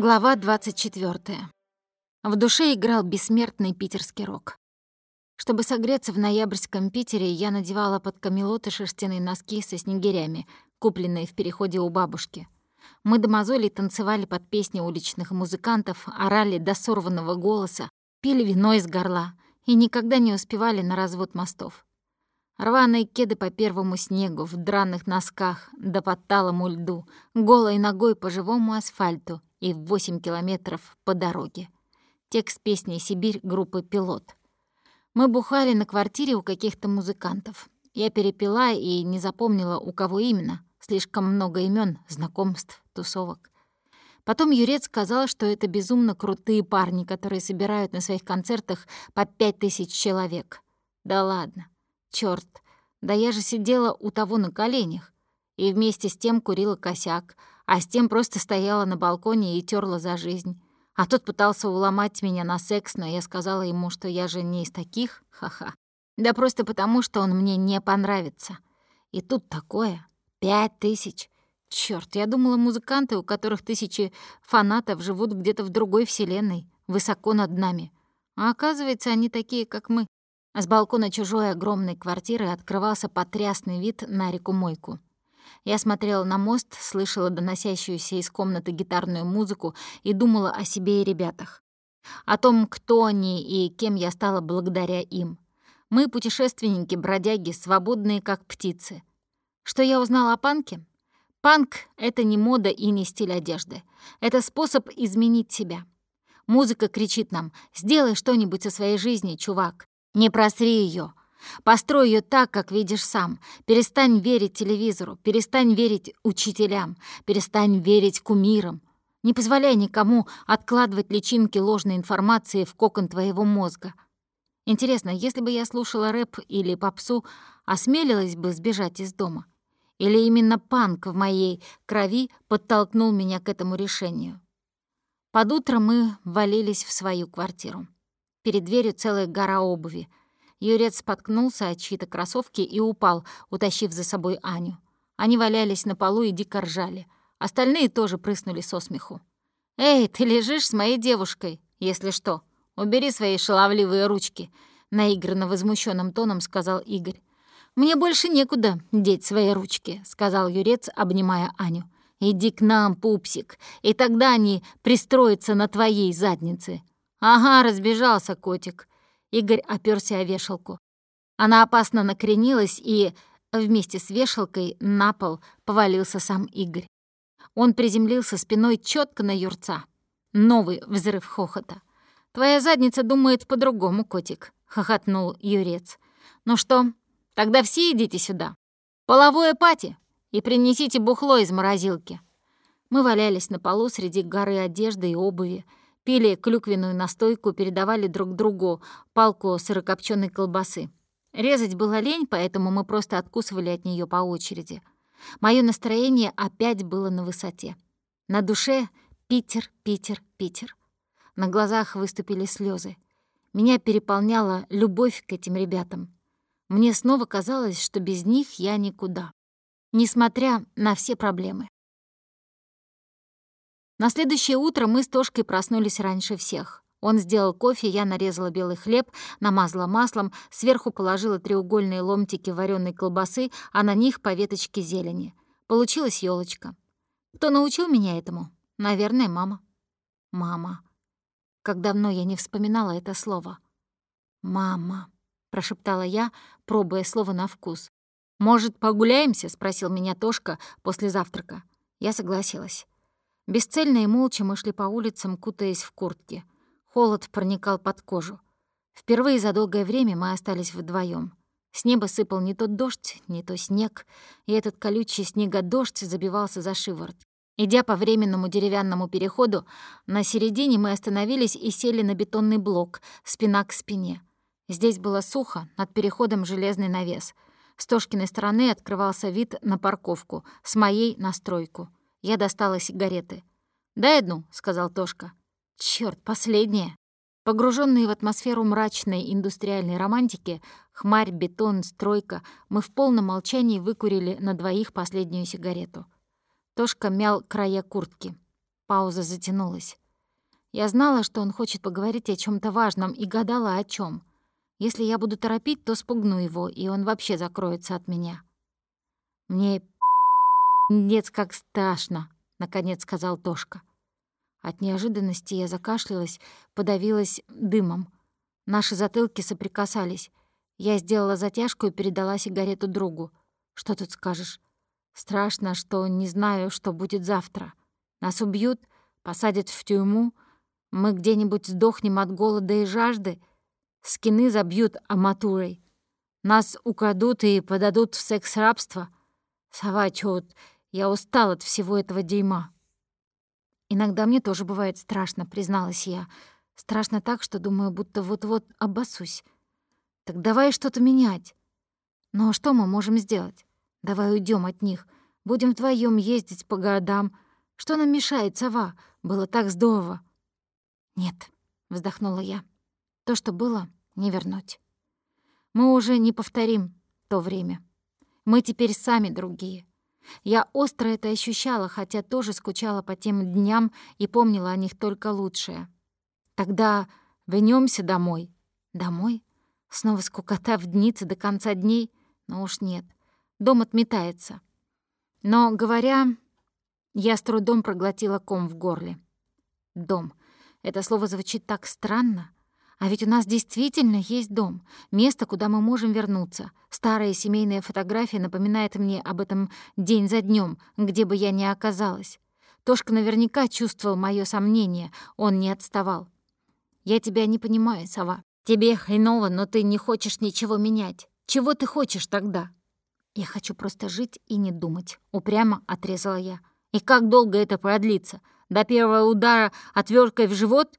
Глава 24. В душе играл бессмертный питерский рок. Чтобы согреться в ноябрьском Питере, я надевала под камелоты шерстяные носки со снегирями, купленные в переходе у бабушки. Мы до мозолей танцевали под песни уличных музыкантов, орали до сорванного голоса, пили вино из горла и никогда не успевали на развод мостов. Рваные кеды по первому снегу, в драных носках, да под талому льду, голой ногой по живому асфальту и в 8 километров по дороге. Текст песни «Сибирь» группы «Пилот». Мы бухали на квартире у каких-то музыкантов. Я перепила и не запомнила, у кого именно. Слишком много имен, знакомств, тусовок. Потом Юрец сказал, что это безумно крутые парни, которые собирают на своих концертах по пять тысяч человек. Да ладно. Чёрт, да я же сидела у того на коленях и вместе с тем курила косяк, а с тем просто стояла на балконе и терла за жизнь. А тот пытался уломать меня на секс, но я сказала ему, что я же не из таких, ха-ха. Да просто потому, что он мне не понравится. И тут такое. Пять тысяч. Чёрт, я думала, музыканты, у которых тысячи фанатов, живут где-то в другой вселенной, высоко над нами. А оказывается, они такие, как мы. С балкона чужой огромной квартиры открывался потрясный вид на реку Мойку. Я смотрела на мост, слышала доносящуюся из комнаты гитарную музыку и думала о себе и ребятах. О том, кто они и кем я стала благодаря им. Мы путешественники, бродяги, свободные как птицы. Что я узнала о панке? Панк — это не мода и не стиль одежды. Это способ изменить себя. Музыка кричит нам «Сделай что-нибудь со своей жизнью, чувак. Не просри ее. Построй ее так, как видишь сам. Перестань верить телевизору, перестань верить учителям, перестань верить кумирам. Не позволяй никому откладывать личинки ложной информации в кокон твоего мозга. Интересно, если бы я слушала рэп или попсу, осмелилась бы сбежать из дома? Или именно панк в моей крови подтолкнул меня к этому решению? Под утро мы валились в свою квартиру. Перед дверью целая гора обуви. Юрец споткнулся от чьи-то кроссовки и упал, утащив за собой Аню. Они валялись на полу и дико ржали. Остальные тоже прыснули со смеху. «Эй, ты лежишь с моей девушкой, если что. Убери свои шаловливые ручки», — наигранно возмущенным тоном сказал Игорь. «Мне больше некуда деть свои ручки», — сказал Юрец, обнимая Аню. «Иди к нам, пупсик, и тогда они пристроятся на твоей заднице. «Ага, разбежался котик». Игорь оперся о вешалку. Она опасно накренилась, и вместе с вешалкой на пол повалился сам Игорь. Он приземлился спиной четко на юрца. Новый взрыв хохота. «Твоя задница думает по-другому, котик», — хохотнул юрец. «Ну что, тогда все идите сюда. Половое пати и принесите бухло из морозилки». Мы валялись на полу среди горы одежды и обуви, Пили клюквенную настойку, передавали друг другу палку сырокопченой колбасы. Резать было лень, поэтому мы просто откусывали от нее по очереди. Мое настроение опять было на высоте. На душе Питер, Питер, Питер. На глазах выступили слезы. Меня переполняла любовь к этим ребятам. Мне снова казалось, что без них я никуда, несмотря на все проблемы. На следующее утро мы с Тошкой проснулись раньше всех. Он сделал кофе, я нарезала белый хлеб, намазала маслом, сверху положила треугольные ломтики вареной колбасы, а на них по веточке зелени. Получилась елочка. Кто научил меня этому? Наверное, мама. Мама. Как давно я не вспоминала это слово. «Мама», — прошептала я, пробуя слово на вкус. «Может, погуляемся?» — спросил меня Тошка после завтрака. Я согласилась. Бесцельно и молча мы шли по улицам, кутаясь в куртки. Холод проникал под кожу. Впервые за долгое время мы остались вдвоем. С неба сыпал не то дождь, не то снег, и этот колючий снегодождь забивался за шиворот. Идя по временному деревянному переходу, на середине мы остановились и сели на бетонный блок, спина к спине. Здесь было сухо, над переходом железный навес. С Тошкиной стороны открывался вид на парковку, с моей — на стройку. Я достала сигареты. «Дай одну», — сказал Тошка. Черт, последняя. Погруженные в атмосферу мрачной индустриальной романтики, хмарь, бетон, стройка, мы в полном молчании выкурили на двоих последнюю сигарету. Тошка мял края куртки. Пауза затянулась. Я знала, что он хочет поговорить о чем то важном, и гадала, о чем. Если я буду торопить, то спугну его, и он вообще закроется от меня. «Мне нет как страшно», — наконец сказал Тошка. От неожиданности я закашлялась, подавилась дымом. Наши затылки соприкасались. Я сделала затяжку и передала сигарету другу. «Что тут скажешь?» «Страшно, что не знаю, что будет завтра. Нас убьют, посадят в тюрьму, мы где-нибудь сдохнем от голода и жажды, скины забьют аматурой, нас украдут и подадут в секс-рабство. Сова, чё я устал от всего этого дерьма». «Иногда мне тоже бывает страшно», — призналась я. «Страшно так, что думаю, будто вот-вот обоссусь. Так давай что-то менять. Но что мы можем сделать? Давай уйдем от них. Будем вдвоем ездить по городам. Что нам мешает, сова? Было так здорово». «Нет», — вздохнула я. «То, что было, не вернуть. Мы уже не повторим то время. Мы теперь сами другие. Я остро это ощущала, хотя тоже скучала по тем дням и помнила о них только лучшее. Тогда вернемся домой. Домой? Снова скукота в днице до конца дней? Но уж нет. Дом отметается. Но, говоря, я с трудом проглотила ком в горле. Дом. Это слово звучит так странно. А ведь у нас действительно есть дом, место, куда мы можем вернуться. Старая семейная фотография напоминает мне об этом день за днем, где бы я ни оказалась. Тошка наверняка чувствовал мое сомнение, он не отставал. «Я тебя не понимаю, сова. Тебе хреново, но ты не хочешь ничего менять. Чего ты хочешь тогда?» «Я хочу просто жить и не думать», — упрямо отрезала я. «И как долго это продлится? До первого удара отверткой в живот?»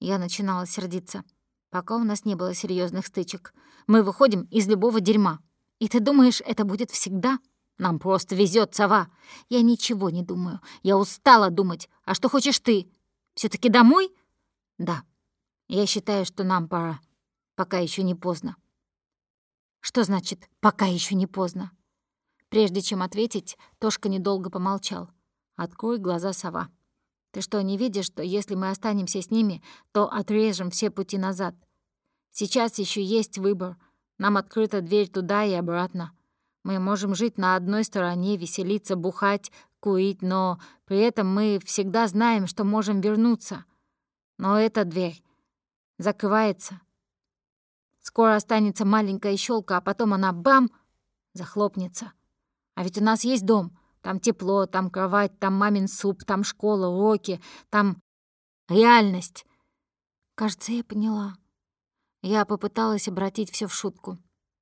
Я начинала сердиться. Пока у нас не было серьезных стычек. Мы выходим из любого дерьма. И ты думаешь, это будет всегда? Нам просто везет, сова. Я ничего не думаю. Я устала думать. А что хочешь ты? все таки домой? Да. Я считаю, что нам пора. Пока еще не поздно. Что значит «пока еще не поздно»? Прежде чем ответить, Тошка недолго помолчал. «Открой глаза, сова». Ты что, не видишь, что если мы останемся с ними, то отрежем все пути назад? Сейчас еще есть выбор. Нам открыта дверь туда и обратно. Мы можем жить на одной стороне, веселиться, бухать, курить, но при этом мы всегда знаем, что можем вернуться. Но эта дверь закрывается. Скоро останется маленькая щелка, а потом она бам захлопнется. А ведь у нас есть дом, там тепло, там кровать, там мамин суп, там школа, уроки, там реальность. Кажется, я поняла. Я попыталась обратить все в шутку.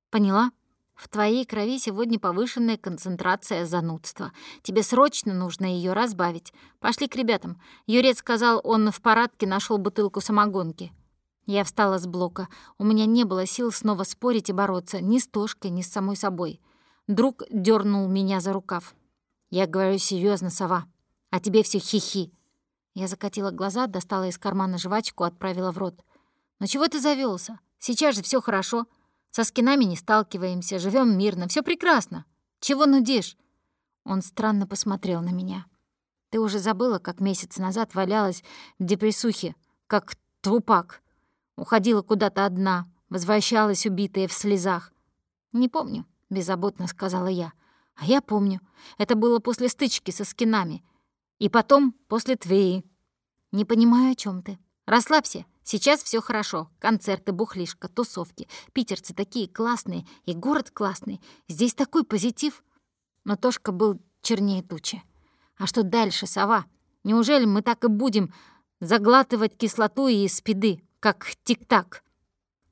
Поняла? В твоей крови сегодня повышенная концентрация занудства. Тебе срочно нужно ее разбавить. Пошли к ребятам. Юрец сказал, он в парадке нашел бутылку самогонки. Я встала с блока. У меня не было сил снова спорить и бороться ни с Тошкой, ни с самой собой. Друг дернул меня за рукав. Я говорю серьезно, сова. А тебе все хихи. Я закатила глаза, достала из кармана жвачку, отправила в рот. Но «Ну чего ты завелся? Сейчас же все хорошо. Со скинами не сталкиваемся, живем мирно, все прекрасно. Чего нудишь?» Он странно посмотрел на меня. «Ты уже забыла, как месяц назад валялась в депрессухе, как трупак. Уходила куда-то одна, возвращалась убитая в слезах. «Не помню», — беззаботно сказала я. А я помню, это было после стычки со скинами. И потом после твоей. Не понимаю, о чем ты. Расслабься, сейчас все хорошо. Концерты, бухлишка, тусовки. Питерцы такие классные, и город классный. Здесь такой позитив. Но Тошка был чернее тучи. А что дальше, сова? Неужели мы так и будем заглатывать кислоту и спиды, как тик-так?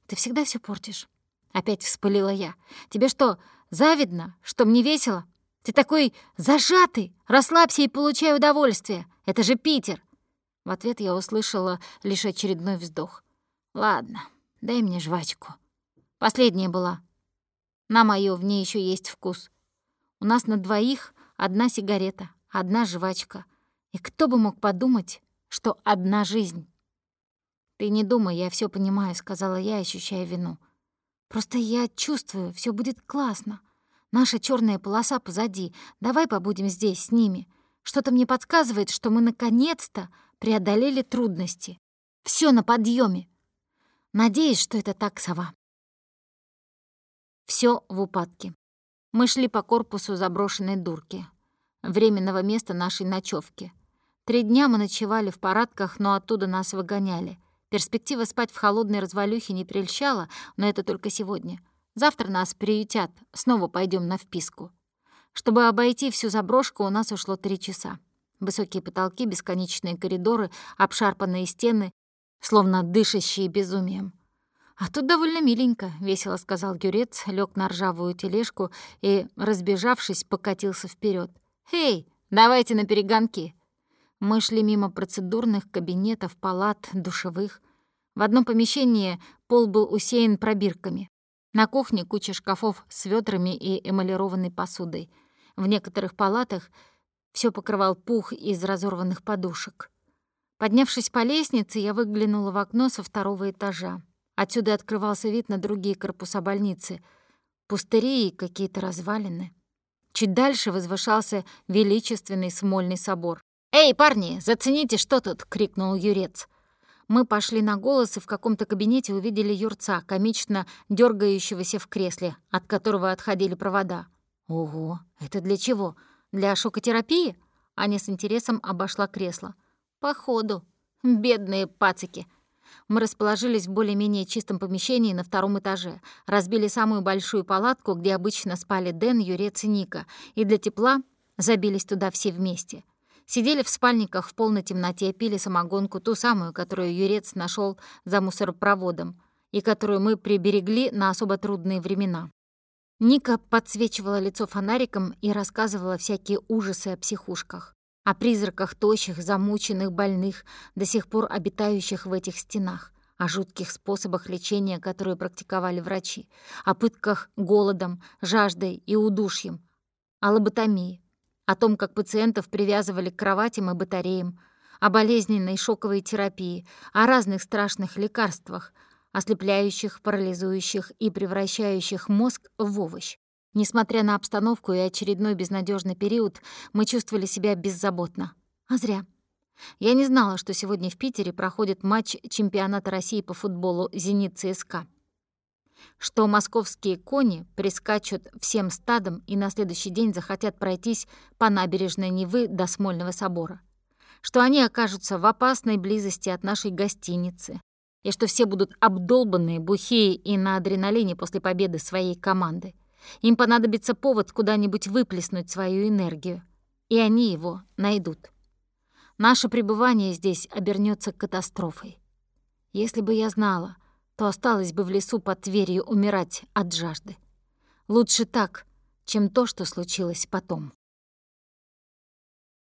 Ты всегда все портишь. Опять вспылила я. Тебе что, Завидно, что мне весело. Ты такой зажатый. Расслабься и получай удовольствие. Это же Питер. В ответ я услышала лишь очередной вздох. Ладно, дай мне жвачку. Последняя была. На моё в ней еще есть вкус. У нас на двоих одна сигарета, одна жвачка. И кто бы мог подумать, что одна жизнь? «Ты не думай, я все понимаю», — сказала я, ощущая вину. Просто я чувствую, все будет классно. Наша черная полоса позади. Давай побудем здесь, с ними. Что-то мне подсказывает, что мы наконец-то преодолели трудности. Все на подъеме. Надеюсь, что это так, сова. Все в упадке. Мы шли по корпусу заброшенной дурки, временного места нашей ночевки. Три дня мы ночевали в парадках, но оттуда нас выгоняли. Перспектива спать в холодной развалюхе не прельщала, но это только сегодня. Завтра нас приютят, снова пойдем на вписку. Чтобы обойти всю заброшку, у нас ушло три часа. Высокие потолки, бесконечные коридоры, обшарпанные стены, словно дышащие безумием. «А тут довольно миленько», — весело сказал Гюрец, лег на ржавую тележку и, разбежавшись, покатился вперед. «Эй, давайте на перегонки!» Мы шли мимо процедурных кабинетов, палат, душевых. В одном помещении пол был усеян пробирками. На кухне куча шкафов с ведрами и эмалированной посудой. В некоторых палатах все покрывал пух из разорванных подушек. Поднявшись по лестнице, я выглянула в окно со второго этажа. Отсюда открывался вид на другие корпуса больницы. Пустыри и какие-то развалины. Чуть дальше возвышался величественный Смольный собор. «Эй, парни, зацените, что тут!» — крикнул Юрец. Мы пошли на голос и в каком-то кабинете увидели Юрца, комично дергающегося в кресле, от которого отходили провода. «Ого, это для чего? Для шокотерапии?» Аня с интересом обошла кресло. «Походу. Бедные пацики». Мы расположились в более-менее чистом помещении на втором этаже, разбили самую большую палатку, где обычно спали Дэн, Юрец и Ника, и для тепла забились туда все вместе. Сидели в спальниках в полной темноте, пили самогонку, ту самую, которую Юрец нашел за мусоропроводом, и которую мы приберегли на особо трудные времена. Ника подсвечивала лицо фонариком и рассказывала всякие ужасы о психушках, о призраках тощих, замученных, больных, до сих пор обитающих в этих стенах, о жутких способах лечения, которые практиковали врачи, о пытках голодом, жаждой и удушьем, о лоботомии, о том, как пациентов привязывали к кроватям и батареям, о болезненной шоковой терапии, о разных страшных лекарствах — ослепляющих, парализующих и превращающих мозг в овощ. Несмотря на обстановку и очередной безнадежный период, мы чувствовали себя беззаботно. А зря. Я не знала, что сегодня в Питере проходит матч чемпионата России по футболу «Зенит-ЦСКА». Что московские кони прискачут всем стадом и на следующий день захотят пройтись по набережной Невы до Смольного собора. Что они окажутся в опасной близости от нашей гостиницы, и что все будут обдолбанные, бухие и на адреналине после победы своей команды. Им понадобится повод куда-нибудь выплеснуть свою энергию, и они его найдут. Наше пребывание здесь обернется катастрофой. Если бы я знала, то осталось бы в лесу под Тверью умирать от жажды. Лучше так, чем то, что случилось потом.